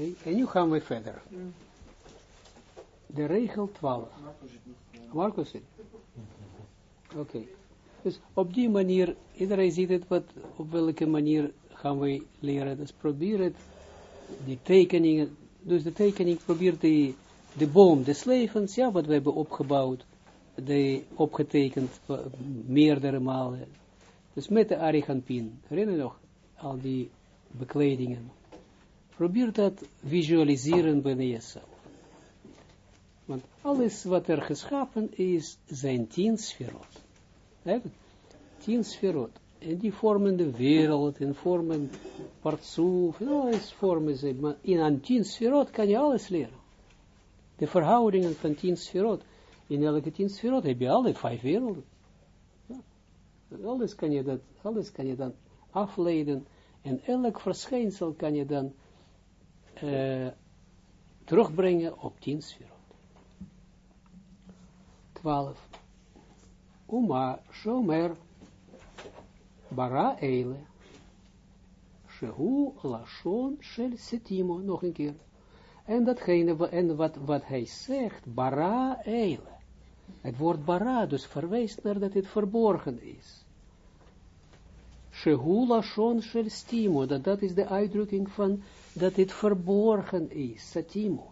Oké, en nu gaan we verder. De regel 12. Marcus zit. Oké. Dus op die manier, iedereen ziet het, wat, op welke manier gaan we leren. Dus probeer het, die tekeningen, dus de tekening probeert die, de boom des levens, ja, wat we hebben opgebouwd, de, opgetekend meerdere malen. Dus met de Ariganpin, herinner je nog, al die bekledingen. Probeer dat visualiseren binnen jezelf. Want alles wat er geschapen is, zijn tien sferot. Tien sferot. En die vormen de wereld, en vormen partsoef, en alles vormen ze. Maar in een tien sferot kan je alles leren. De verhoudingen van tien sferot. In elke tien sferot heb je alle vijf werelden. Ja. Alles, kan je dat, alles kan je dan afleiden. En elk verschijnsel kan je dan uh, terugbrengen op tien sferot. 12. Uma shomer bara eile. Shehu lashon shel setimo. Nog een keer. En datgene, en wat, wat hij zegt, bara eile. Het woord bara, dus verwijst naar dat het verborgen is. Shehu lashon shel stimo. Dat, dat is de uitdrukking van dat het verborgen is. Satimo.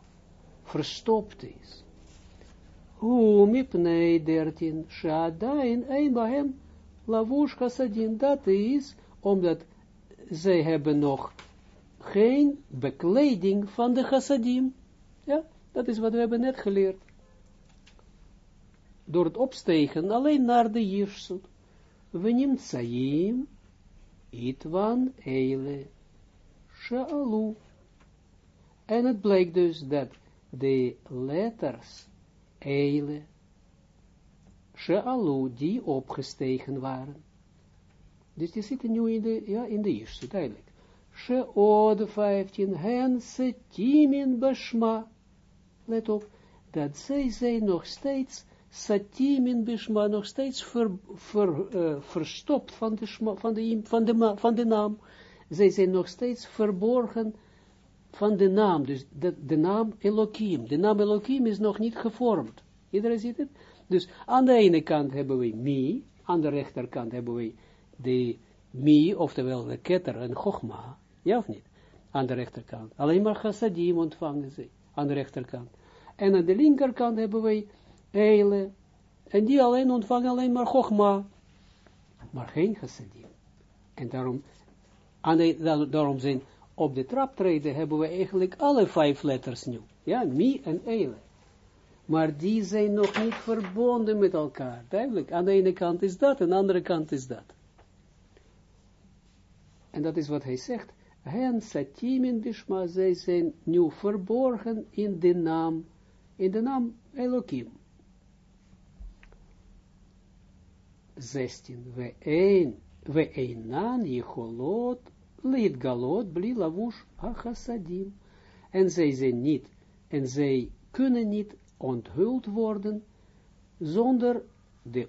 Verstopt is. Hu mipnei dertien, shadain ein bahem, lavush chassadim, dat is, omdat zij hebben nog geen bekleding van de chassadim. Ja, dat is wat we hebben net geleerd. Door het opstegen alleen naar de jirsut. We nemen tsayim, itwan, eile, sha'alu. En het blijkt dus dat de letters Eile, Shealu, die opgestegen waren. Dus die zitten nu in de, ja, in de eerste, duidelijk. Sheode 15, hen setimin bashma. Let op, dat zij zijn nog steeds satimin bashma, nog steeds uh, verstopt van de, van, de, van, de, van de naam. Zij zijn nog steeds verborgen van de naam, dus de, de naam Elohim. De naam Elohim is nog niet gevormd. Iedereen ziet het? Dus aan de ene kant hebben we mi, aan de rechterkant hebben we de mi, oftewel de ketter en chogma, ja of niet? Aan de rechterkant. Alleen maar chassadim ontvangen ze, aan de rechterkant. En aan de linkerkant hebben we eile, en die alleen ontvangen alleen maar chogma, maar geen chassadim. En daarom, aan de, daarom zijn op de traptreden hebben we eigenlijk alle vijf letters nu. Ja, mi en eile. Maar die zijn nog niet verbonden met elkaar. Duidelijk, aan de ene kant is dat, aan de andere kant is dat. En dat is wat hij zegt. Hen satimin bishma, zij zijn nu verborgen in de naam, in de naam Elohim. 16. We een, we eenan jecholot Lid galot bli lavush achasadim. En zij zijn niet, en zij kunnen niet onthuld worden zonder, de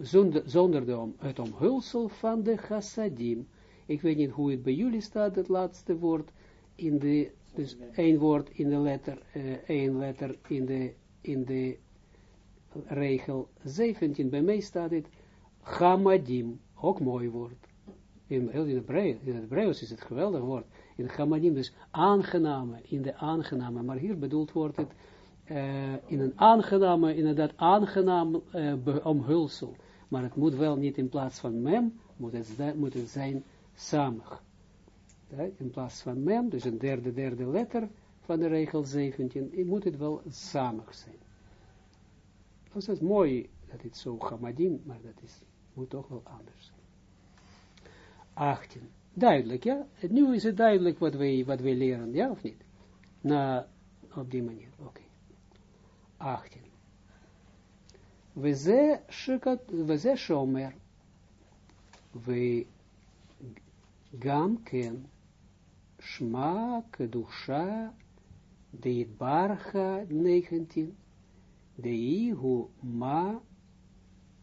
zonder, zonder de om, het omhulsel van de chassadim. Ik weet niet hoe het bij jullie staat, het laatste woord, in de, dus één woord in de letter, uh, één letter in de, in de regel 17. Bij mij staat het chamadim, ook mooi woord in, in, het Hebreeuws is het geweldig woord, in het Chamanim, dus aangename, in de aangename, maar hier bedoeld wordt het uh, in een aangename, inderdaad aangenaam uh, omhulsel, maar het moet wel niet in plaats van mem, moet het, moet het zijn samig. In plaats van mem, dus een derde, derde letter van de regel 17, moet het wel samig zijn. Dat is mooi dat het zo Chamadim, maar dat is, moet toch wel anders zijn. 18. Duidelijk, ja? Nu is het duidelijk wat wij, wat wij leren, ja of niet? Na, op die manier, oké. Okay. 18. We ze shikat, we ze shomer, we gam ken, shma kedusha, de barcha 19, de ihu ma,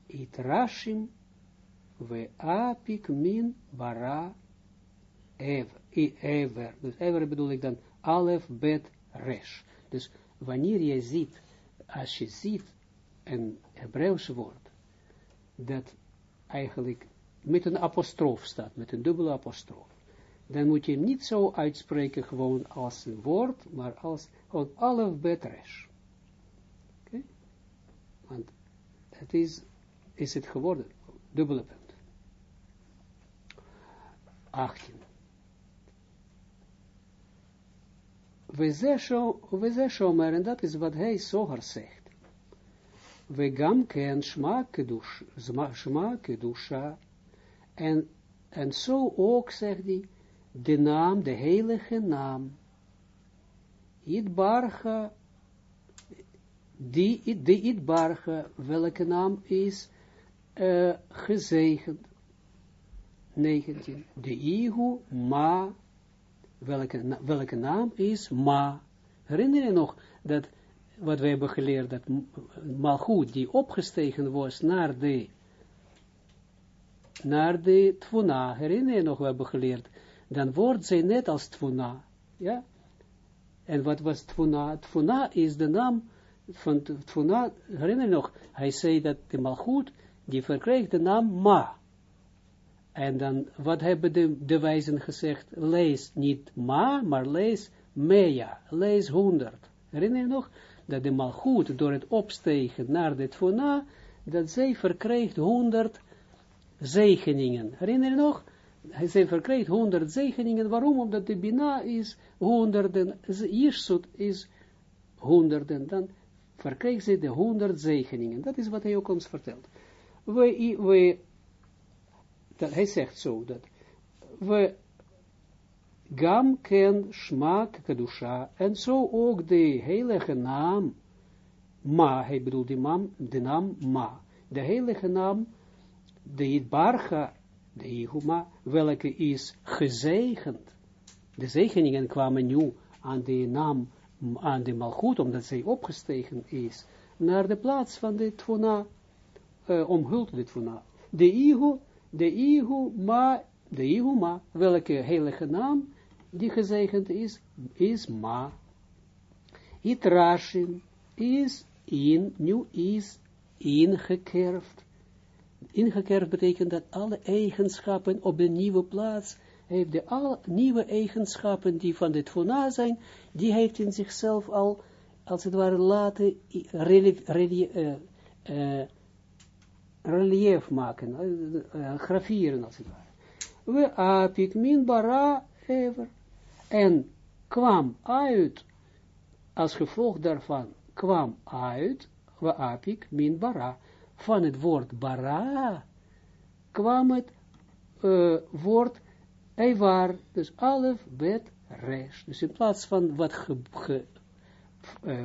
itrashim we apik min bara ev ever. Dus ever bedoel ik dan alef, bet, resh. Dus wanneer je ziet, als je ziet een Hebreeuwse woord, dat eigenlijk met een apostrof staat, met een dubbele apostrof, dan moet je hem niet zo uitspreken gewoon als een woord, maar als gewoon alef, bet, resh. Want het is, is het geworden, dubbele punt. 18. We ze shomer, en dat is wat hij zoger zegt. We gam ken shma en, en zo ook, zegt hij, de naam, de heilige naam, Idbarga, die, de Idbarga, welke naam is uh, gezegend. 19. De Ihu, Ma, welke, welke naam is Ma. Herinner je nog dat, wat we hebben geleerd, dat Malchut, die opgestegen was naar de, naar de Tvuna, herinner je nog, we hebben geleerd, dan wordt zij net als Tvuna, ja. En wat was Tvuna? Tvuna is de naam van Tvuna, herinner je nog, hij zei dat de Malchut, die verkreeg de naam Ma. En dan, wat hebben de, de wijzen gezegd? Lees niet ma, maar lees mea, lees honderd. Herinner je nog? Dat de malgoed door het opstegen naar de tfona, dat zij verkreeg honderd zegeningen. Herinner je nog? Zij verkreeg honderd zegeningen. Waarom? Omdat de bina is honderden, Jirsut is honderden. Dan verkreeg ze de honderd zegeningen. Dat is wat hij ook ons vertelt. We, we dat hij zegt zo, dat we gam ken smaak kedusha, en zo ook de heilige naam, ma, hij bedoelt die naam, de naam ma, de heilige naam, de barga, de Ihuma, welke is gezegend. De zegeningen kwamen nu aan de naam, aan de malchut, omdat zij opgestegen is, naar de plaats van de tvona, uh, omhuld de tvona. De Ihu, de Ihu Ma, de Ihu Ma, welke heilige naam die gezegend is, is Ma. Itrashin is in, nu is ingekerfd. Ingekerfd betekent dat alle eigenschappen op de nieuwe plaats, heeft de alle nieuwe eigenschappen die van dit Tfona zijn, die heeft in zichzelf al, als het ware, laten uh, uh, relief maken, grafieren als het ware. We apik min bara ever. En kwam uit, als gevolg daarvan, kwam uit, we apik min bara, van het woord bara, kwam het uh, woord evar, dus alef, bet, resh. Dus in plaats van wat ge,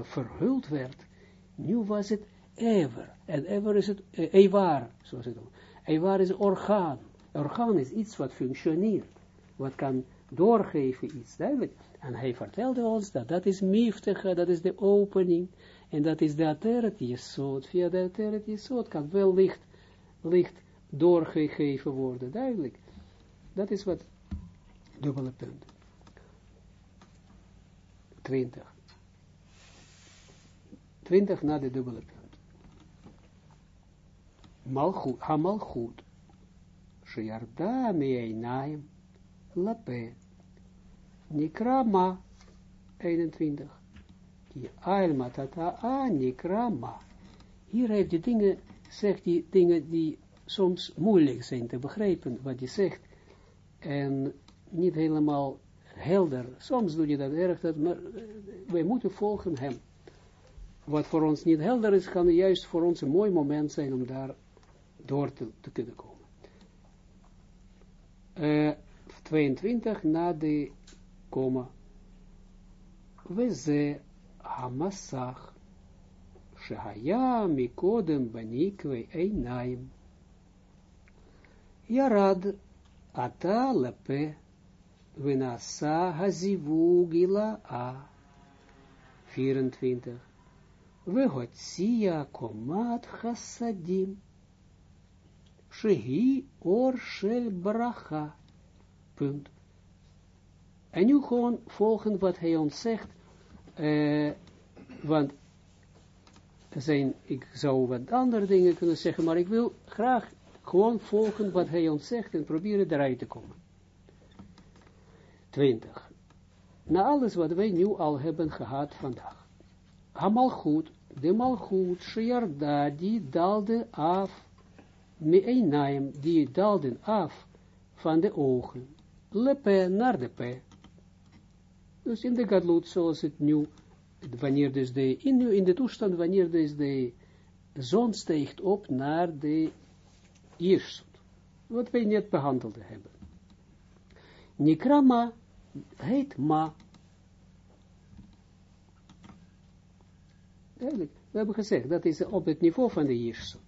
verhuld werd, nu was het ever. En ever is het uh, evar, zoals het noemt. Evar is orgaan. Orgaan is iets wat functioneert. Wat kan doorgeven iets, duidelijk. En hij vertelde ons dat dat is miftige, dat is de opening. En dat is de ateret jesot. Via de ateret jesot kan wel licht, licht doorgegeven worden, duidelijk. Dat is wat dubbele punt. 20. 20 na de dubbele punt. Malchut, Hamalchut, Shiarda Meinaim, Lape, Nikrama, 21. Die Tata A Nikrama. Hier heeft die dingen, zegt die dingen die soms moeilijk zijn te begrijpen, wat hij zegt, en niet helemaal helder. Soms doe je dat erg, dat, maar wij moeten volgen hem. Wat voor ons niet helder is, kan juist voor ons een mooi moment zijn om daar door te, te kunnen komen. Uh, 22 na de komma. We ze hamasach. Shehaya mikodem banikwe einaim. Yarad ata lepe. Venasa hazivu gila a. 24. We hotsia komat chassadim. Shehi or shel. Punt. En nu gewoon volgen wat hij ons zegt, uh, want zijn, ik zou wat andere dingen kunnen zeggen, maar ik wil graag gewoon volgen wat hij ons zegt en proberen eruit te komen. 20. Na alles wat wij nu al hebben gehad vandaag. Hamalchut, de malchut, Shiarda, die dalde af, naim, die dalden af van de ogen, lepe naar de pe. Dus in de gadlut, zoals het nu, wanneer dus de, in, in de toestand, wanneer dus de zon steegt op naar de Jirsut, wat wij net behandeld hebben. Nikrama heet ma. Duidelijk, we hebben gezegd, dat is op het niveau van de Jirsut.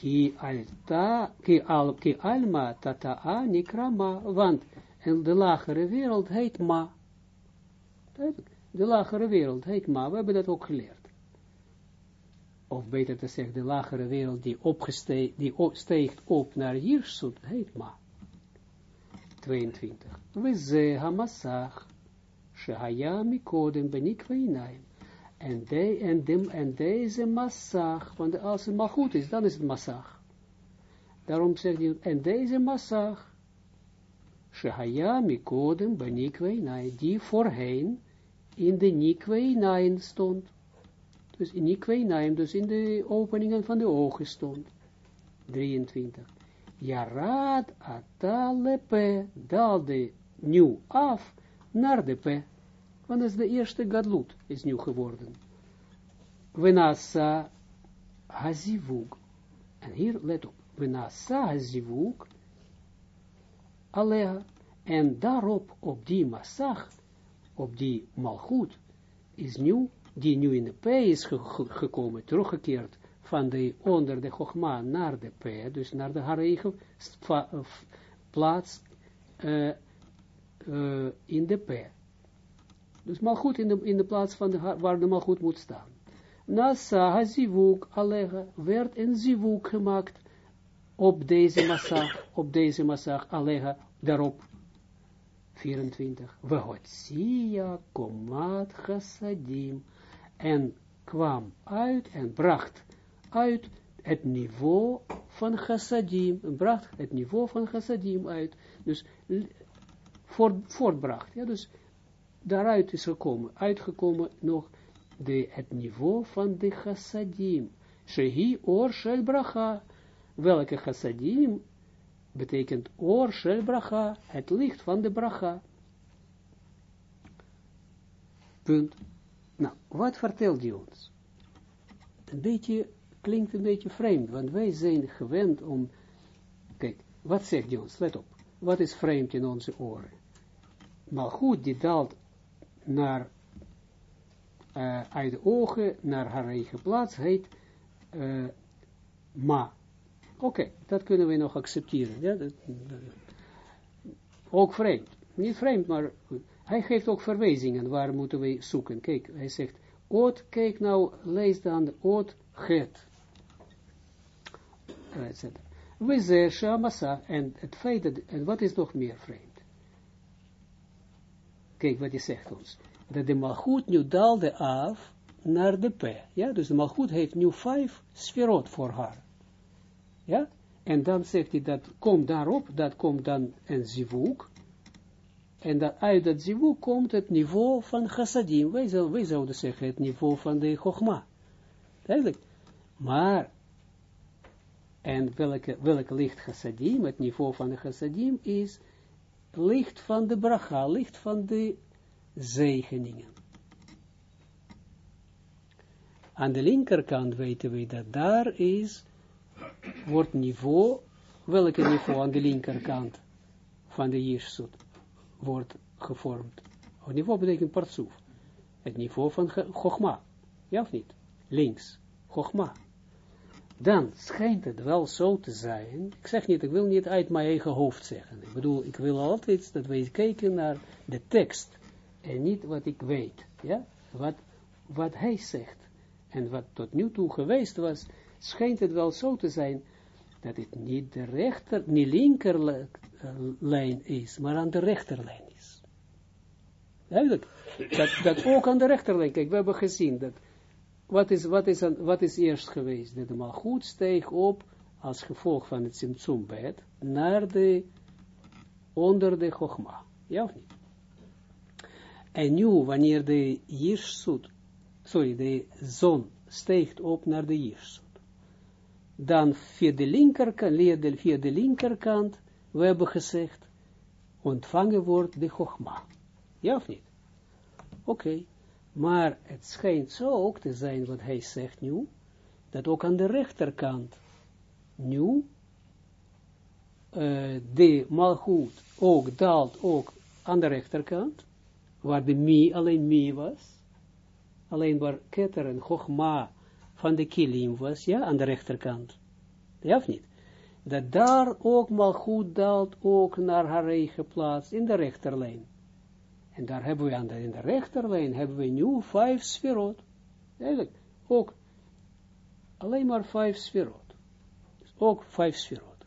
Ki alta, ki, al, ki alma tata'a nikrama, want en de lagere wereld heet ma. De lagere wereld heet ma, we hebben dat ook geleerd of beter te zeggen, de lagere wereld die, opgesteeg, die steegt op naar Jirsut, heet Ma. 22. We ze hamasach, shehaya mikodem. En, de, en, dem, en deze massag, want als het maar goed is, dan is het massag. Daarom zegt hij, en deze massag, shehaya mikodem benikweinaim, die voorheen in de nikweinaim stond dus in Nikweinaim, dus in de openingen van de ogen stond. 23. Yarad atalepe daalde nu af naar de pe. Want is de eerste gadlut, is nieuw geworden. Venasa hazivug. En hier, let op. Venasa hazivug. Alea. En daarop, op die massag, op die malchut, is nieuw die nu in de P is gekomen, teruggekeerd van de onder de Chogma naar de P, dus naar de haar eigen plaats in de P. Dus maar goed in de, in de plaats van de, waar de malgoed moet staan. Nasa hazivuk allega werd een zivuk gemaakt op deze massag, op deze massag allega, daarop 24. Vehotsia komat chassadim en kwam uit en bracht uit het niveau van chassadim, bracht het niveau van chassadim uit, dus voort, voortbracht, ja, dus daaruit is gekomen, uitgekomen nog de, het niveau van de chassadim, shehi or shel bracha, welke chassadim betekent or shel bracha, het licht van de bracha. Punt. Nou, wat vertelt hij ons? Een beetje, klinkt een beetje vreemd, want wij zijn gewend om, kijk, wat zegt hij ons? Let op, wat is vreemd in onze oren? Maar goed, die daalt naar, uh, uit de ogen naar haar eigen plaats, heet uh, ma. Oké, dat kunnen we nog accepteren. Ja, dat, ook vreemd. Niet vreemd, maar hij geeft ook verwijzingen, waar moeten we zoeken. Kijk, hij zegt, oot, kijk nou, lees dan oot, het. We zeggen shamasa, en het feit en wat is nog meer vreemd? Kijk wat hij zegt ons. Dat de malgoed nu daalde af naar de P. Ja, dus de malgoed heeft nu vijf sferot voor haar. Ja, en dan zegt hij dat komt daarop, dat komt dan een zivuk, en dat uit dat zivuk komt het niveau van chassadim. Wij, zou, wij zouden zeggen het niveau van de chogma. Duidelijk. Maar, en welke, welke licht chassadim, het niveau van de chassadim is licht van de bracha, licht van de zegeningen. Aan de linkerkant weten we dat daar is, wordt niveau, welke niveau aan de linkerkant van de Jirsut? wordt gevormd. Het niveau betekent partsoef. Het niveau van Chogma. Ja of niet? Links. Chogma. Dan schijnt het wel zo te zijn. Ik zeg niet, ik wil niet uit mijn eigen hoofd zeggen. Ik bedoel, ik wil altijd dat wij kijken naar de tekst. En niet wat ik weet. Ja? Wat, wat hij zegt. En wat tot nu toe geweest was, schijnt het wel zo te zijn dat het niet de rechter, niet linkerlijn is, maar aan de rechterlijn is. Duidelijk. Dat, dat ook aan de rechterlijn. Kijk, we hebben gezien dat, wat is, wat is, wat is eerst geweest? Dat de malgoed steeg op, als gevolg van het Simtsumbed, naar de, onder de Chogma. Ja of niet? En nu, wanneer de Jirsut, sorry, de zon steegt op naar de Jirsut, dan via de linkerkant, via de linkerkant, we hebben gezegd, ontvangen wordt de Chogma. Ja of niet? Oké, maar het schijnt zo ook te zijn wat hij zegt nu, dat ook aan de rechterkant, nu, uh, de malgoed ook daalt ook aan de rechterkant, waar de mi alleen mi was, alleen waar keter en chogma van de kilim was, ja, aan de rechterkant. Ja of niet? Dat daar ook malgoed daalt ook naar haar eigen plaats in de rechterlijn. En daar hebben we aan de, in de rechterlijn, hebben we nu vijf sferot. Eigenlijk, ook alleen maar vijf sferot. Dus ook vijf sferot.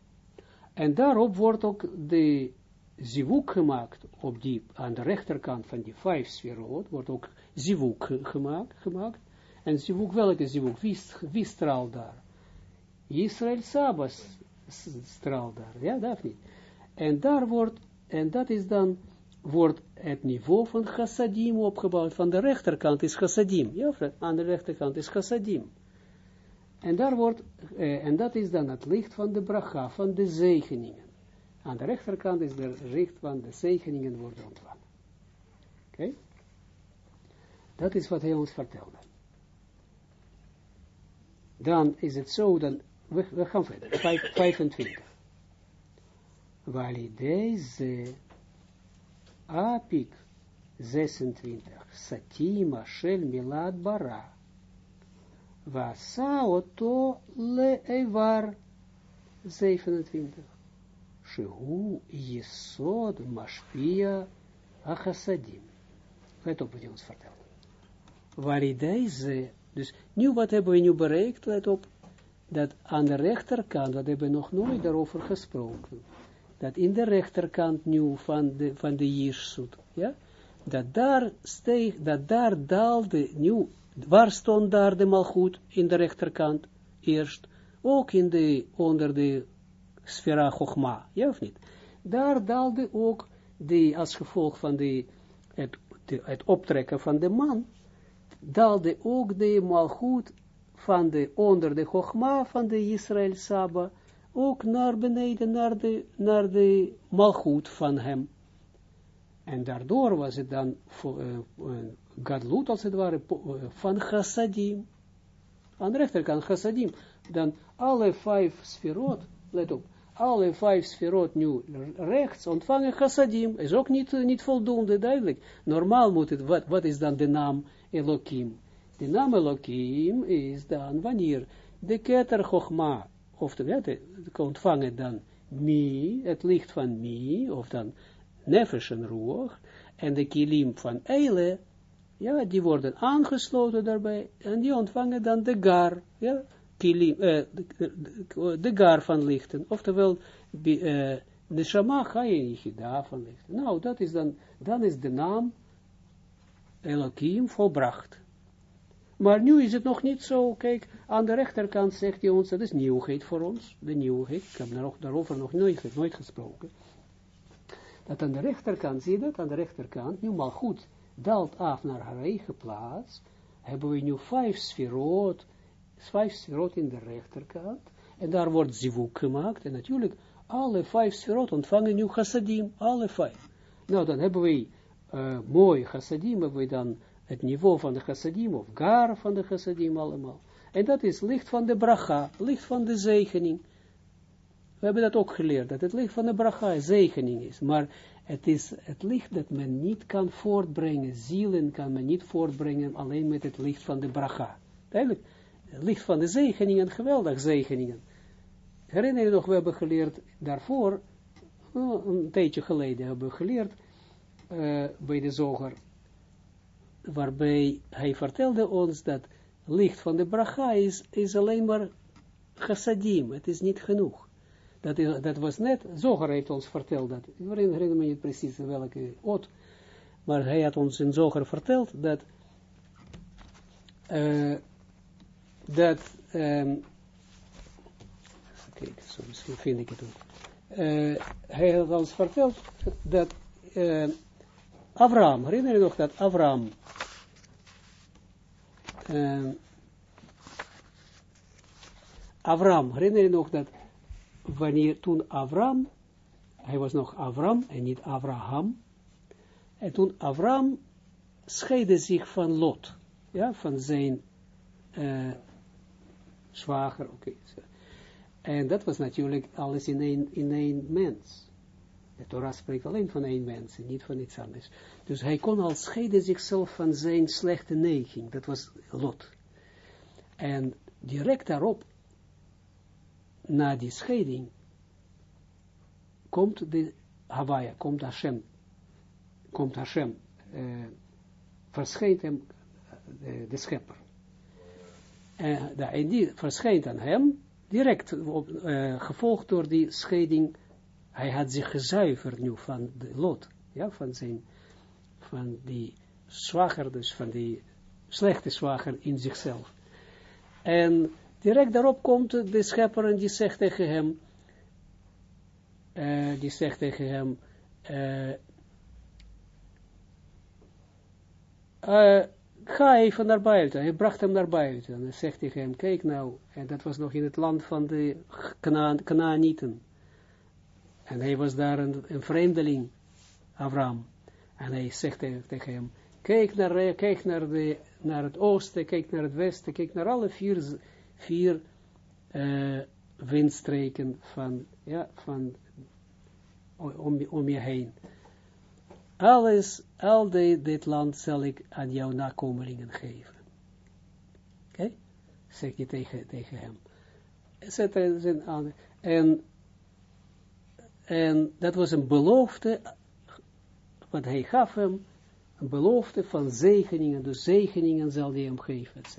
En daarop wordt ook de zivuk gemaakt, op die, aan de rechterkant van die vijf sferot, wordt ook zivuk gemaakt, gemaakt. En zivuk, welke zivuk? Wie, wie straalt daar? Israël Sabas straalt daar, ja, dat niet. En daar wordt, en dat is dan wordt het niveau van chassadim opgebouwd. Van de rechterkant is chassadim. Ja, aan de rechterkant is chassadim. En, daar wordt, eh, en dat is dan het licht van de bracha, van de zegeningen. Aan de rechterkant is het licht van de zegeningen worden ontvangen. Oké? Dat is wat hij ons vertelde. Dan is het zo, dan, we, we gaan verder, 25. deze Apik 26. Satima shel milad bara. Vasa oto le evar 27. Shehu yesod mashpia achasadim. Let op wat hij ons vertelt. Waar deze, dus nu wat hebben we nu bereikt, let op, dat aan de rechterkant, dat hebben we nog nooit daarover gesproken dat in de rechterkant nu van de, van de Jirsut, ja, dat daar steeg, dat daar daalde nu, waar stond daar de malgoed in de rechterkant eerst, ook in de, onder de sfera Chogma, ja of niet? Daar daalde ook de, als gevolg van de, het, het optrekken van de man, daalde ook de malgoed van de, onder de Chogma van de Israël Saba, ook naar beneden, naar de, naar de malgoed van hem. En daardoor was het dan uh, gadlut, als het ware, van chassadim. Aan de rechterkant chassadim. Dan alle vijf sferot, let op, alle vijf sferot nu rechts ontvangen chassadim. Is ook niet, niet voldoende, duidelijk. Normaal moet het, wat, wat is dan de naam Elohim? De naam Elohim is dan wanneer de keter Chochma of te ontvangen dan mi, het licht van mi, of dan nefesh en roer, en de kilim van eile, ja, die worden aangesloten daarbij, en die ontvangen dan de gar, ja, kilim, eh, de, gar van lichten, oftewel, uh, de shama ga van lichten. Nou, dat is dan, dan is de naam Elohim volbracht. Maar nu is het nog niet zo, kijk, aan de rechterkant zegt hij ons, dat is nieuwheid voor ons, de nieuwheid, ik heb daar, daarover nog nooit, nooit gesproken, dat aan de rechterkant, zie je dat, aan de rechterkant, nu maar goed, daalt af naar haar eigen plaats, hebben we nu vijf sferot, vijf sferot in de rechterkant, en daar wordt zivuk gemaakt, en natuurlijk, alle vijf sferot ontvangen nu chassadim, alle vijf. Nou, dan hebben we uh, mooi chassadim, hebben we dan het niveau van de chassadim, of gar van de chassadim allemaal. En dat is licht van de bracha, licht van de zegening. We hebben dat ook geleerd, dat het licht van de bracha zegening is. Maar het is het licht dat men niet kan voortbrengen, zielen kan men niet voortbrengen alleen met het licht van de bracha. Duidelijk, het licht van de zegeningen, geweldig zegeningen. Herinner je nog, we hebben geleerd daarvoor, een tijdje geleden hebben geleerd, uh, bij de zoger, waarbij hij vertelde ons dat licht van de bracha is, is alleen maar chassadim, het is niet genoeg. Dat, is, dat was net, Zoger heeft ons verteld dat, ik herinner me niet precies welke oot, maar hij had ons in Zoger verteld dat, uh, dat, um, kijk, zo misschien vind ik het ook. Uh, hij had ons verteld dat uh, Abraham, herinner je nog dat Abraham uh, Abraham, herinner je nog dat wanneer toen Abraham, hij was nog Abraham en niet Abraham, en toen Abraham scheidde zich van Lot, ja, van zijn uh, zwager, oké. En dat was natuurlijk alles in in één mens. De Torah spreekt alleen van één mens en niet van iets anders. Dus hij kon al scheiden zichzelf van zijn slechte neiging. Dat was Lot. En direct daarop, na die scheiding, komt de Hawaii, komt Hashem, komt Hashem, uh, verschijnt hem uh, de schepper. En, en die verschijnt aan hem, direct gevolgd door die scheiding, hij had zich gezuiverd nu van de lot, ja, van zijn, van die zwager, dus van die slechte zwager in zichzelf. En direct daarop komt de schepper en die zegt tegen hem, uh, die zegt tegen hem, uh, uh, ga even naar buiten. Hij bracht hem naar buiten. En hij zegt tegen hem, kijk nou, en dat was nog in het land van de Kanaanieten. En hij was daar een, een vreemdeling, Abraham. En hij zegt tegen hem, kijk naar, kijk naar, de, naar het oosten, kijk naar het westen, kijk naar alle vier, uh, windstreken van, ja, van om, om je heen alles, al dit land zal ik aan jouw nakomelingen geven. Oké? Okay? Zeg je tegen, hem. En, en dat was een belofte, wat hij gaf hem, een belofte van zegeningen, dus zegeningen zal hij hem geven, etc.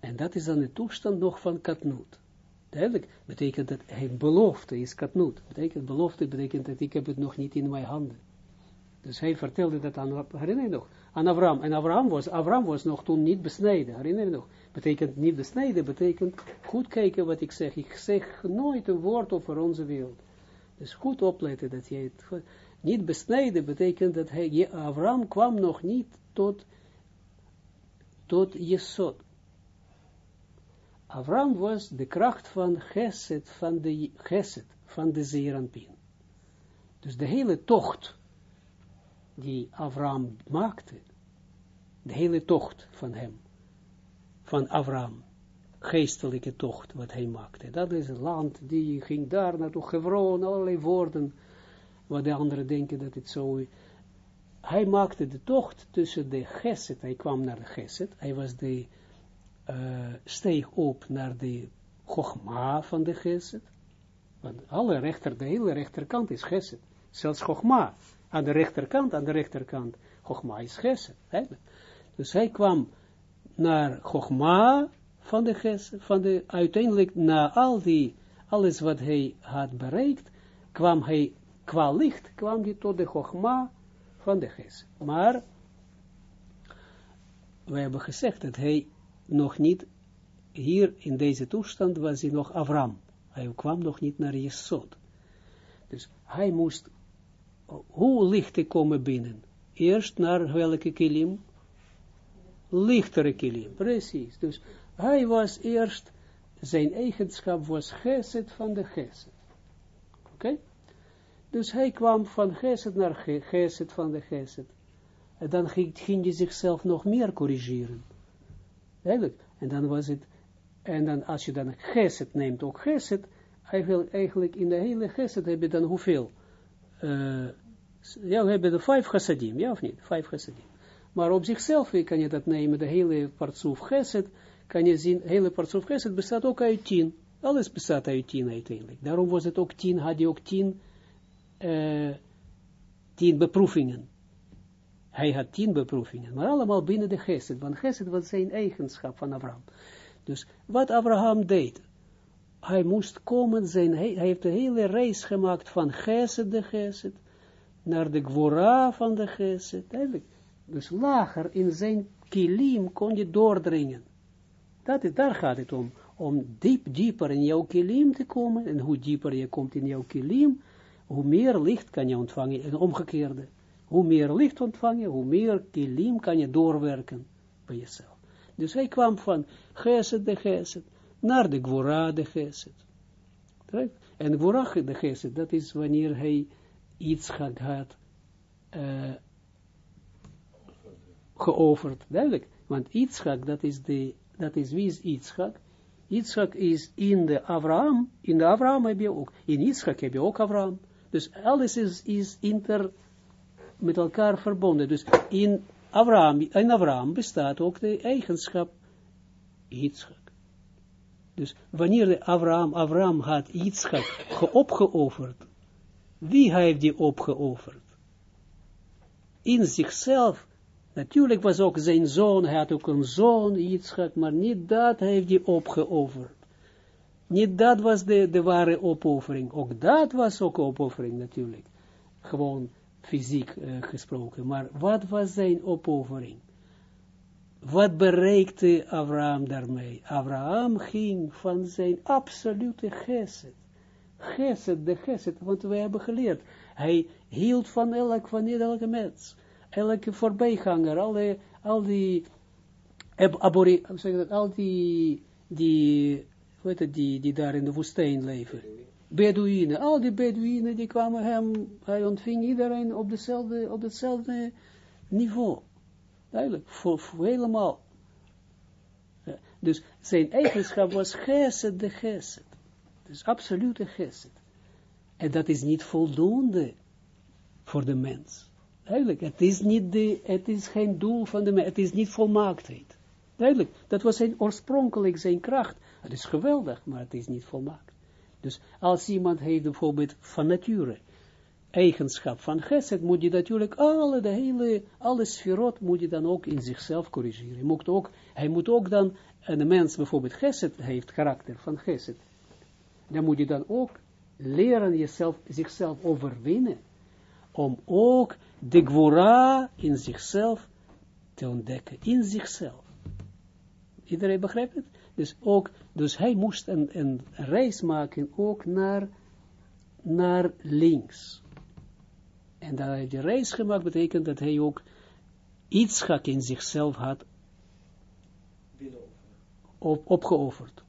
En dat is dan de toestand nog van katnoot. Duidelijk, betekent dat hij belofte is katnoot. Betekent belofte, betekent dat ik heb het nog niet in mijn handen. Dus hij vertelde dat aan, herinner je nog, aan Abraham. En Abraham was, Abraham was nog toen niet besneden, herinner je nog. Betekent niet besneden, betekent goed kijken wat ik zeg. Ik zeg nooit een woord over onze wereld. Dus goed opletten dat jij het, niet besneden betekent dat hij, Abraham kwam nog niet tot, tot Jesod. Avram was de kracht van Geset, van de Geset, van de Zeranpin. Dus de hele tocht die Avram maakte, de hele tocht van hem, van Avram, geestelijke tocht wat hij maakte. Dat is een land, die ging daar naartoe, Gevroon, allerlei woorden, wat de anderen denken dat het zo is. Hij maakte de tocht tussen de Geset, hij kwam naar de Geset, hij was de uh, steeg op naar de Chogma van de Geset. Want alle rechter, de hele rechterkant is Geset. Zelfs Chogma, aan de rechterkant, aan de rechterkant, Chogma is Geset. Dus hij kwam naar Chogma van de Geset, van de, uiteindelijk na al die, alles wat hij had bereikt, kwam hij, qua licht, kwam hij tot de Chogma van de Geset. Maar, we hebben gezegd dat hij nog niet, hier in deze toestand was hij nog Avram. Hij kwam nog niet naar Jesod. Dus hij moest, hoe licht komen binnen? Eerst naar welke kilim? Lichtere kilim, precies. Dus hij was eerst, zijn eigenschap was geset van de geset. Oké? Dus hij kwam van geset naar geset van de geset. En dan ging, ging hij zichzelf nog meer corrigeren. Eigenlijk. En dan was het, en dan als je dan geset neemt, ook geset, eigenlijk in de hele geset heb je dan hoeveel? Ja, we hebben de vijf chassadim, ja of niet? Vijf chassadim. Maar op zichzelf kan je dat nemen, de hele partsoef geset, kan je zien, de hele partsoef geset bestaat ook uit tien. Alles bestaat uit tien uiteindelijk. Daarom was het ook tien, had je ook tien, tien beproevingen. Hij had tien beproevingen, maar allemaal binnen de gesed, want gesed was zijn eigenschap van Abraham. Dus wat Abraham deed, hij moest komen, zijn, hij, heeft de hele reis gemaakt van Geset de Geset, naar de Gwora van de Geset, dus lager in zijn kilim kon je doordringen. Dat is, daar gaat het om, om diep, dieper in jouw kilim te komen, en hoe dieper je komt in jouw kilim, hoe meer licht kan je ontvangen, en omgekeerde. Hoe meer licht ontvangen, hoe meer kilim kan je doorwerken bij jezelf. Dus hij kwam van Geset de Geset, naar de Gwora de Geset. En Gwora de Geset, dat is wanneer hij iets had uh, geofferd, duidelijk. Want Yitzchak, dat is de, dat is, wie is Yitzchak? Yitzchak is in de Abraham, in de Abraham heb je ook, in Yitzchak heb je ook Abraham. Dus alles is, is inter, met elkaar verbonden. Dus in Abraham, in Abraham bestaat ook de eigenschap Yitzchak. Dus wanneer Abraham, Abraham had Yitzchak opgeofferd, wie heeft die opgeofferd? In zichzelf, natuurlijk was ook zijn zoon, hij had ook een zoon, Yitzchak, maar niet dat heeft hij opgeofferd. Niet dat was de, de ware opoffering, ook dat was ook opoffering natuurlijk. Gewoon fysiek uh, gesproken, maar wat was zijn opoffering? Wat bereikte Abraham daarmee? Abraham ging van zijn absolute geset. Geset, de geset, want wij hebben geleerd. Hij hield van elk, van elke mens. Elke voorbijganger, al die, al die, abori, zeg dat, al die, die, weet het, die, die daar in de woestijn leven. Bedouinen, al die Bedouinen, die kwamen hem, hij ontving iedereen op dezelfde, op hetzelfde niveau. Duidelijk, voor, voor helemaal. Dus zijn eigenschap was geset de geset. Dus absolute geset. En dat is niet voldoende voor de mens. Duidelijk, het is, niet de, het is geen doel van de mens, het is niet volmaaktheid. Duidelijk, dat was zijn oorspronkelijk zijn kracht. Het is geweldig, maar het is niet volmaakt. Dus als iemand heeft bijvoorbeeld van nature eigenschap van Geset, moet je natuurlijk alle, de hele, alle sferot moet je dan ook in zichzelf corrigeren. Hij moet ook, hij moet ook dan, een mens bijvoorbeeld Geset heeft, karakter van Geset, dan moet je dan ook leren jezelf, zichzelf overwinnen, om ook de gwora in zichzelf te ontdekken, in zichzelf. Iedereen begrijpt het? Dus ook, dus hij moest een, een reis maken ook naar, naar links. En dat hij de reis gemaakt betekent dat hij ook iets in zichzelf had op, opgeofferd.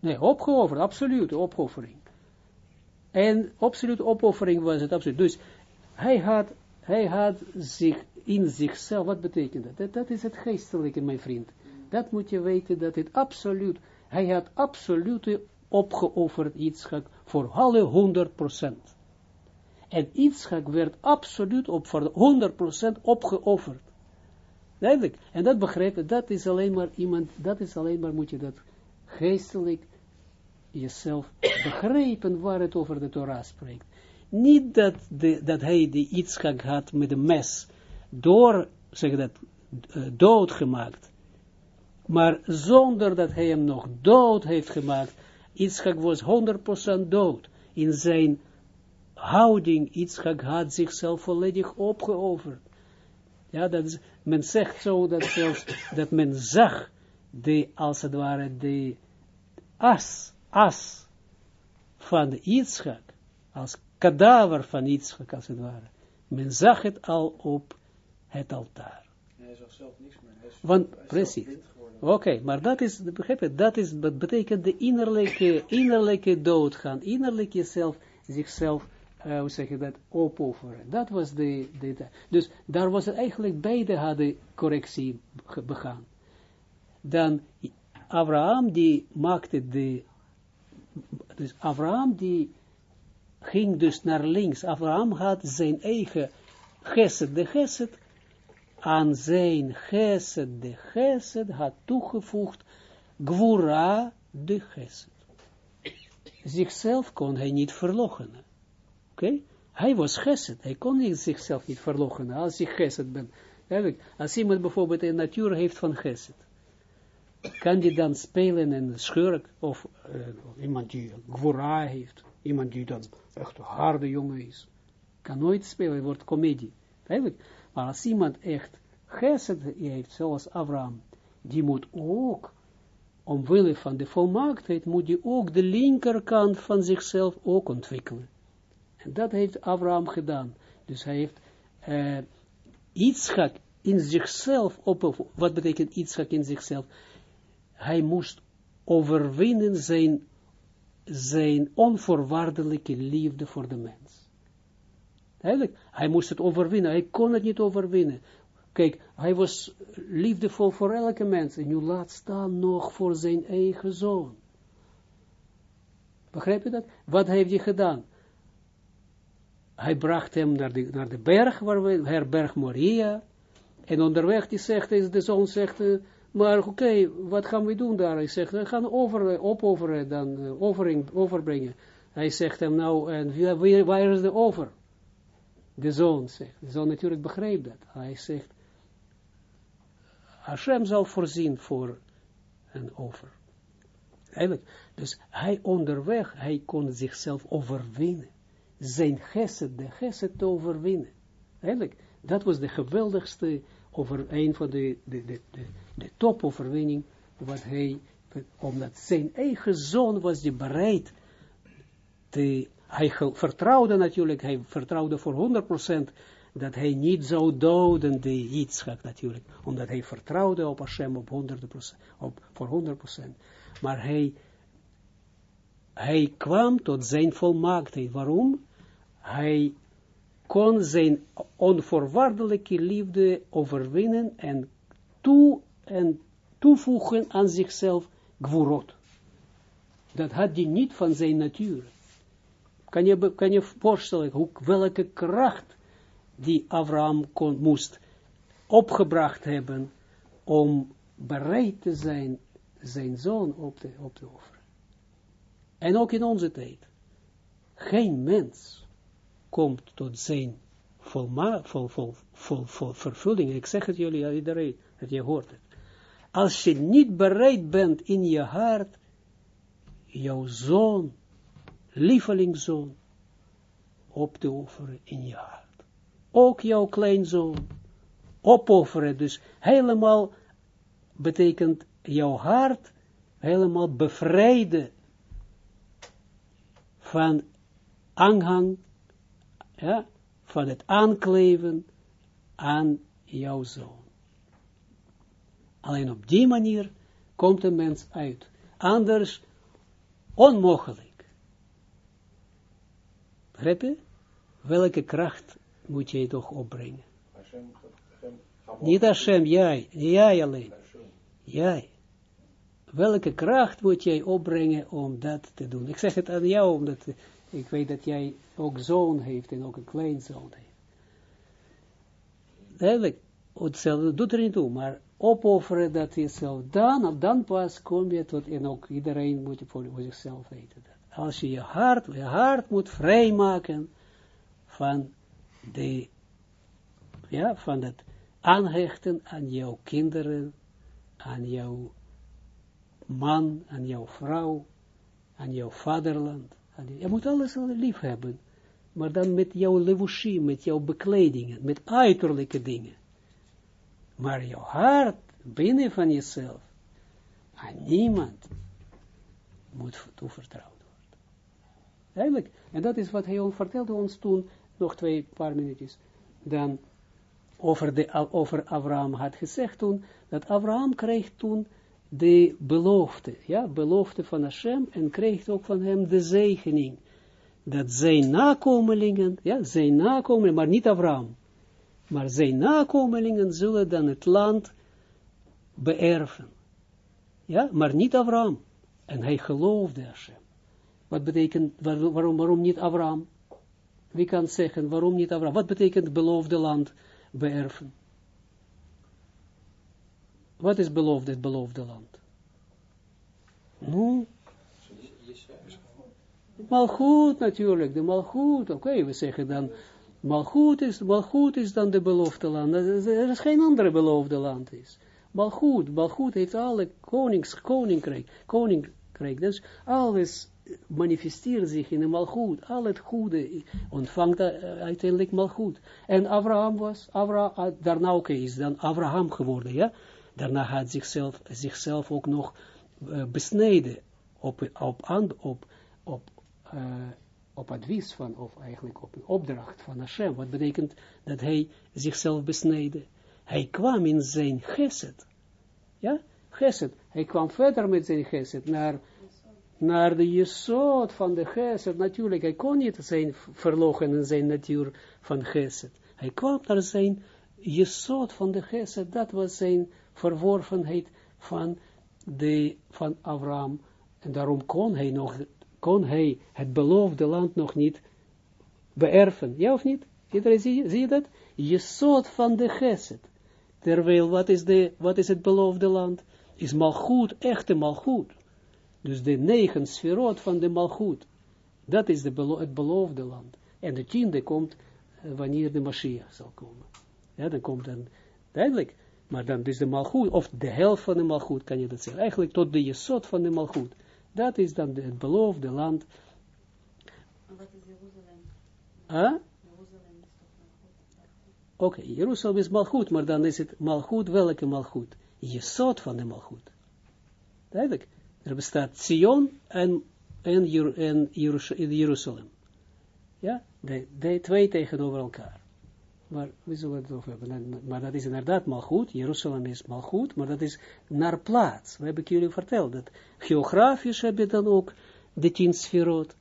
Nee, opgeofferd, absolute opoffering. En absolute opoffering was het, absoluut. Dus hij had, hij had zich in zichzelf, wat betekent dat? dat? Is het geestelijke, mijn vriend. Dat moet je weten, dat het absoluut, hij had absolute opgeofferd iets voor alle 100 procent. En Yitzchak werd absoluut op voor 100% opgeofferd. Duidelijk. En dat begrijpen, dat is alleen maar iemand, dat is alleen maar, moet je dat geestelijk jezelf begrijpen waar het over de Torah spreekt. Niet dat, de, dat hij die Yitzchak had met een mes door, zeg dat, uh, doodgemaakt. Maar zonder dat hij hem nog dood heeft gemaakt, Yitzchak was 100% dood in zijn houding, Yitzchak had zichzelf volledig opgeofferd. Ja, dat is, men zegt zo dat zelfs, dat men zag, de, als het ware, de as, as van Yitzchak, als kadaver van Yitzchak, als het ware. Men zag het al op het altaar. Hij zag zelf niks meer. Want, precies. Oké, okay, maar dat is, begrijp je, dat is, dat betekent de innerlijke, innerlijke doodgaan, innerlijk jezelf, zichzelf uh, hoe zeg je dat, opofferen. Dat was de, dus daar was het eigenlijk, beide hadden correctie begaan. Dan Abraham die maakte de, dus Abraham die ging dus naar links. Abraham had zijn eigen geset, de geset, aan zijn geset, de geset, had toegevoegd, gwura, de geset. Zichzelf kon hij niet verloochenen. Hij was geset. Hij kon zichzelf niet verloochenen als hij geset bent. Als iemand bijvoorbeeld een natuur heeft van geset. kan die dan spelen een schurk, of uh, iemand die gwora heeft, iemand die dan echt een harde jongen is, kan nooit spelen, het wordt comedie. Maar als iemand echt gesed heeft, zoals Abraham, die moet ook, omwille van de volmaaktheid, moet die ook de linkerkant van zichzelf ook ontwikkelen. En dat heeft Abraham gedaan. Dus hij heeft uh, iets in zichzelf, op, wat betekent iets in zichzelf? Hij moest overwinnen zijn, zijn onvoorwaardelijke liefde voor de mens. Eigenlijk, hij moest het overwinnen, hij kon het niet overwinnen. Kijk, hij was liefdevol voor elke mens, en nu laat staan nog voor zijn eigen zoon. Begrijp je dat? Wat heeft hij gedaan? Hij bracht hem naar de, naar de berg, waar we, herberg Moria, en onderweg die zegt, de zoon zegt, uh, maar oké, wat gaan we doen daar? Hij zegt, we gaan over, opoveren, dan uh, overing, overbrengen. Hij zegt hem nou, en waar is de over? De zoon zegt, de zoon natuurlijk begreep dat. Hij zegt, Hashem zal voorzien voor een over. Eigenlijk, dus hij onderweg, hij kon zichzelf overwinnen. Zijn gesed, de gesed te overwinnen. Eigenlijk, dat was de geweldigste over een van de, de, de, de, topoverwinning, wat hij, omdat zijn eigen zoon was die bereid, te, hij vertrouwde natuurlijk, hij vertrouwde voor 100% dat hij niet zou doden, de Yitzchak natuurlijk, omdat hij vertrouwde op Hashem op 100%, op, voor 100%. Maar hij, hij kwam tot zijn volmaaktheid. Waarom? Hij kon zijn onvoorwaardelijke liefde overwinnen en, toe, en toevoegen aan zichzelf gvorot. Dat had hij niet van zijn natuur. Kan je, kan je voorstellen hoe, welke kracht die Abraham kon, moest opgebracht hebben om bereid te zijn zijn zoon op te, op te offeren. En ook in onze tijd. Geen mens komt tot zijn volma, vol, vol, vol, vol, vervulling. Ik zeg het jullie iedereen, dat je hoort het. Als je niet bereid bent in je hart, jouw zoon, lievelingzoon, op te offeren in je hart. Ook jouw kleinzoon, opofferen. Dus helemaal betekent jouw hart helemaal bevrijden van aanhang ja, van het aankleven aan jouw zoon. Alleen op die manier komt een mens uit. Anders onmogelijk. Begrijp je? Welke kracht moet je toch opbrengen? Niet Hashem, jij. Jij alleen. Jij. Welke kracht moet jij opbrengen om dat te doen? Ik zeg het aan jou, omdat ik weet dat jij ook zoon heeft en ook een kleinzoon heeft. Duidelijk, hetzelfde doet er niet toe, maar opofferen dat jezelf, dan, dan pas kom je tot, en ook iedereen moet voor zichzelf weten dat. Als je je hart, je hart moet vrijmaken van de, ja, van het aanhechten aan jouw kinderen, aan jouw man, aan jouw vrouw, aan jouw vaderland. Je moet alles lief hebben. Maar dan met jouw levushim, met jouw bekledingen, met uiterlijke dingen. Maar jouw hart, binnen van jezelf, aan niemand moet toevertrouwd worden. Eigenlijk, en dat is wat hij ons vertelde ons toen, nog twee paar minuutjes, dan over, de, over Abraham had gezegd toen, dat Abraham kreeg toen de belofte, ja, belofte van Hashem, en kreeg ook van hem de zegening, dat zijn nakomelingen, ja, zijn nakomelingen, maar niet Abraham, maar zijn nakomelingen zullen dan het land beërven. Ja, maar niet Abraham. En hij geloofde Hashem. Wat betekent, waarom, waarom niet Abraham? Wie kan zeggen, waarom niet Abraham? Wat betekent beloofde land beërven? Wat is beloofd, het beloofde land? Nu? Malgoed natuurlijk, de malgoed. Oké, we zeggen dan, malgoed is, malgoed is dan de beloofde land. Er is geen andere beloofde land is. malgoed. Malgoed heeft alle konings, koninkrijk, koninkrijk. Dus alles manifesteert zich in een malgoed. Al het goede ontvangt uiteindelijk malgoed. En Abraham was, Abraham, daarna ook is dan Abraham geworden, ja. Daarna had zichzelf, zichzelf ook nog uh, besneden op, op, op, op, uh, op advies van, of eigenlijk op opdracht van Hashem. Wat betekent dat hij zichzelf besneden. Hij kwam in zijn geset. Ja, geset. Hij kwam verder met zijn geset naar, naar de jesot van de geset. Natuurlijk, hij kon niet zijn verlogen in zijn natuur van geset. Hij kwam naar zijn jesot van de geset. Dat was zijn verworvenheid van, de, van Abraham. En daarom kon hij nog, kon hij het beloofde land nog niet beërven. Ja of niet? Iedereen zie, je dat? Je soort van de geset. Terwijl, wat is, de, wat is het beloofde land? Is malgoed, echte malgoed. Dus de negen sferot van de malgoed. Dat is de het beloofde land. En de tiende komt uh, wanneer de Mashiach zal komen. Ja, dan komt dan, duidelijk, maar dan is de malgoed, of de helft van de malgoed, kan je dat zeggen. Eigenlijk tot de jesot van de malgoed. Dat is dan het beloofde land. Wat is Jeruzalem? Huh? Oké, okay, Jeruzalem is malgoed, maar dan is het malgoed, welke malgoed? Jesot van de malgoed. Duidelijk. Er bestaat Sion en, en, en Jeruzalem. Ja, de, de twee tegenover elkaar. Maar we zullen het over hebben. Maar dat is inderdaad mal goed. Jeruzalem is mal goed, maar dat is naar plaats. We hebben jullie verteld dat geografisch heb je dan ook de tien sferot.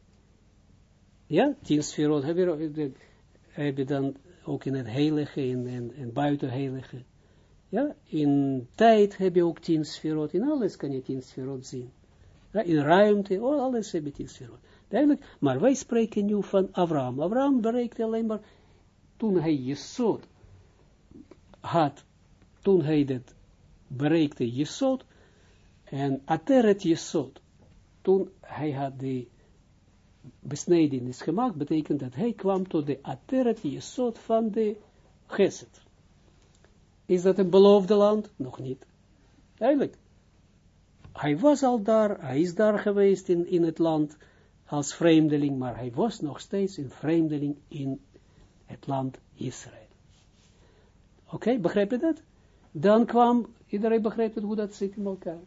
Ja, tien sferot heb je, heb dan ook in het heilige en, en, en buiten heilige. Ja, in tijd heb je ook tien sferot. In alles kan je tien sferot zien. Ja, in ruimte, oh, alles heb je tien sferot. Maar wij spreken nu van Abraham. Abraham bereikt alleen maar toen hij Jesod had, toen hij dat bereikte Jesod, en Ateret Jesod, toen hij had de besnijdenis gemaakt, betekent dat hij kwam tot de Ateret Jesod van de Geset. Is dat een beloofde land? Nog niet. Eigenlijk. Hij was al daar, hij is daar geweest in, in het land als vreemdeling, maar hij was nog steeds een vreemdeling in het land Israël. Oké, okay, begrijp je dat? Dan kwam, iedereen begrijpt het, hoe dat zit in elkaar.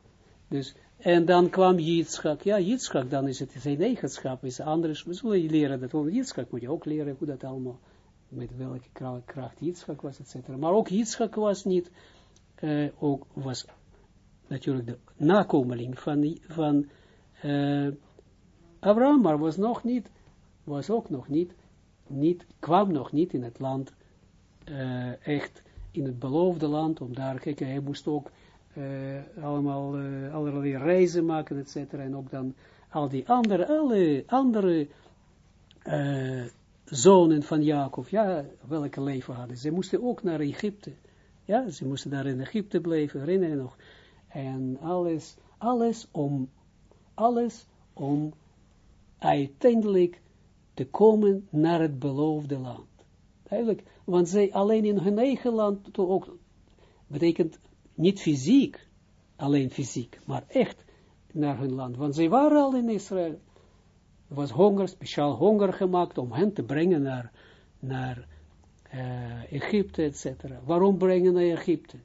Dus, en dan kwam Yitzchak. Ja, Yitzchak, dan is het zijn eigenschap, is anders. We zullen leren dat, want Yitzchak moet je ook leren hoe dat allemaal, met welke kracht Yitzchak was, etc. Maar ook Yitzchak was niet, uh, ook was natuurlijk de nakomeling van, van uh, Abraham, maar was nog niet, was ook nog niet niet, kwam nog niet in het land, uh, echt in het beloofde land, om daar, kijk, hij moest ook uh, allemaal uh, allerlei reizen maken, et cetera, en ook dan al die andere, alle andere zonen van Jacob, ja, welke leven hadden. Ze moesten ook naar Egypte, ja, ze moesten daar in Egypte blijven, herinner je nog, en alles, alles om, alles om uiteindelijk te komen naar het beloofde land. Eigenlijk, want zij alleen in hun eigen land, ook, betekent niet fysiek, alleen fysiek, maar echt naar hun land. Want zij waren al in Israël. Er was honger, speciaal honger gemaakt om hen te brengen naar, naar uh, Egypte, etc. Waarom brengen naar Egypte?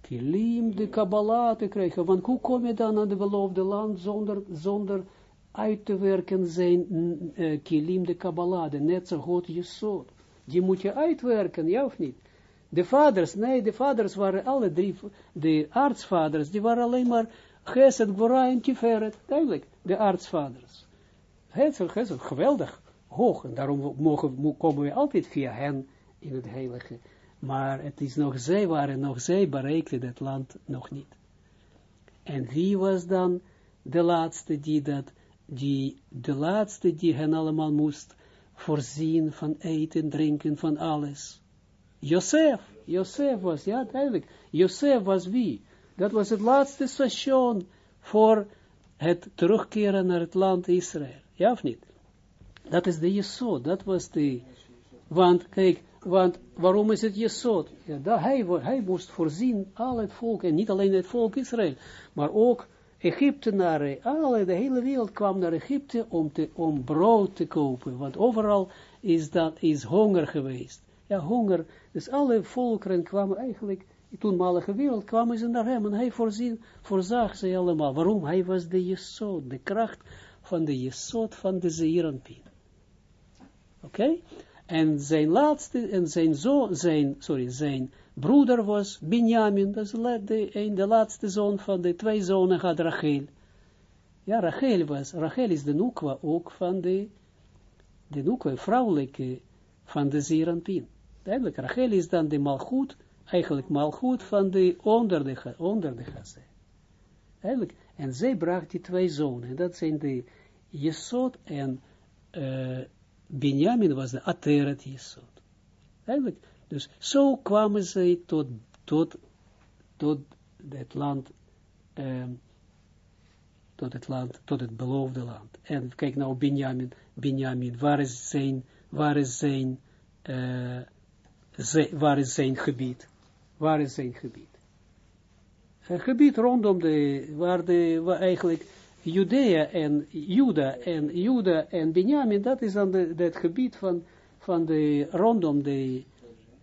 Kilim de Kabbalah te krijgen. Want hoe kom je dan naar het beloofde land zonder, zonder uit te werken zijn uh, kilim de Kabbalah, de netse God Jesod. Die moet je uitwerken, ja of niet? De vaders, nee, de vaders waren alle drie, de artsvaders, die waren alleen maar Gesed, Gvora en Tiferet, duidelijk, de artsvaders. Gesed, Gesed, geweldig, hoog, en daarom mogen, komen we altijd via hen in het heilige. Maar het is nog zij waren, nog zij bereikten het land nog niet. En wie was dan de laatste die dat die de laatste die hen allemaal moest voorzien van eten, drinken, van alles. Josef, Josef was, ja, duidelijk. Josef was wie? Dat was het laatste station voor het terugkeren naar het land Israël. Ja of niet? Dat is de Jesod, dat was de, Want, kijk, want waarom is het Jesod? Ja, hij, hij moest voorzien al het volk, en niet alleen het volk Israël, maar ook Egyptenaren, alle, de hele wereld kwam naar Egypte om, te, om brood te kopen, want overal is, dat, is honger geweest. Ja, honger, dus alle volkeren kwamen eigenlijk, de toenmalige wereld kwamen ze naar hem, en hij voorzien, voorzag ze allemaal. Waarom? Hij was de Jesod, de kracht van de Jesod van de Zeeranpien. Oké? En zijn laatste, en zijn zoon, zijn, sorry, zijn broeder was Benjamin, dat is de, een, de laatste zoon van de twee zonen had Rachel. Ja, Rachel was, Rachel is de noekwa ook van de, de noekwa, vrouwelijke, van de Zeranpien. Duidelijk, Rachel is dan de malgoed, eigenlijk malgoed van de onder de, onder de. Duidelijk, en zij bracht die twee zonen, dat zijn de Jesod en eh Benjamin was de Ateret Jesod. Eigenlijk, dus zo kwamen zij tot, tot, tot het land, ehm, tot het land, tot het beloofde land. En kijk nou Benjamin, Benjamin, waar is zijn, waar is zijn, eh, waar is zijn gebied? Waar is zijn gebied? Een gebied rondom de, waar de, waar eigenlijk Judea en Juda en Juda en Benjamin, dat is dan het gebied van, van de, rondom de,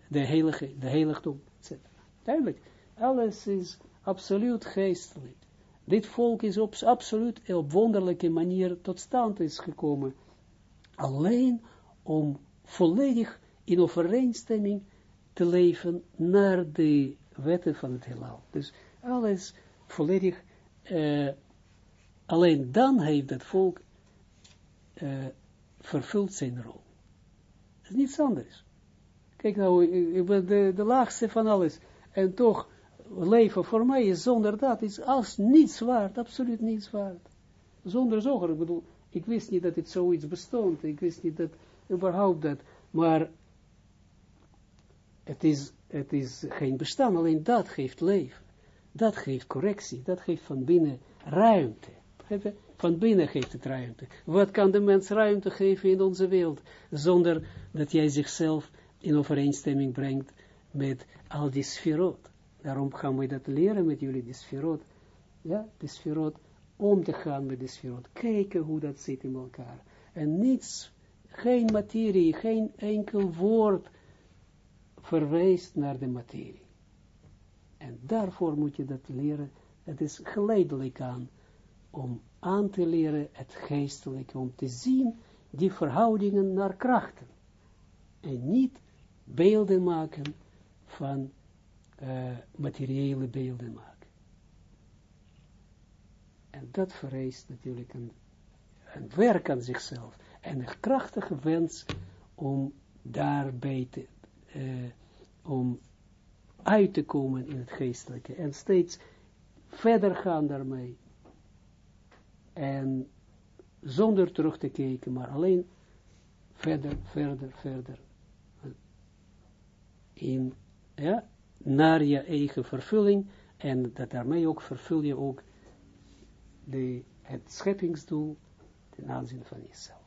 de heilige, de heiligdom, etc. Duidelijk, alles is absoluut geestelijk. Dit volk is op absoluut op wonderlijke manier tot stand is gekomen. Alleen om volledig in overeenstemming te leven naar de wetten van het heelal. Dus alles volledig, eh, alleen dan heeft het volk eh, vervuld zijn rol. Het is niets anders. Kijk nou, ik ben de, de laagste van alles. En toch, leven voor mij is zonder dat, is als niets waard, absoluut niets waard. Zonder zoger, ik bedoel, ik wist niet dat het zoiets bestond, ik wist niet dat, überhaupt dat, maar het is, het is geen bestaan, alleen dat geeft leven. Dat geeft correctie, dat geeft van binnen ruimte. Van binnen geeft het ruimte. Wat kan de mens ruimte geven in onze wereld, zonder dat jij zichzelf in overeenstemming brengt met al die sferot. Daarom gaan we dat leren met jullie, die sferot. Ja, de sferot, om te gaan met de sferot. Kijken hoe dat zit in elkaar. En niets, geen materie, geen enkel woord verwijst naar de materie. En daarvoor moet je dat leren. Het is geleidelijk aan om aan te leren het geestelijke, om te zien die verhoudingen naar krachten. En niet beelden maken van uh, materiële beelden maken. En dat vereist natuurlijk een, een werk aan zichzelf en een krachtige wens om daarbij te, uh, om uit te komen in het geestelijke en steeds verder gaan daarmee. En zonder terug te kijken, maar alleen verder, verder, verder. In, ja, naar je eigen vervulling en dat daarmee ook vervul je ook de, het scheppingsdoel ten aanzien van jezelf.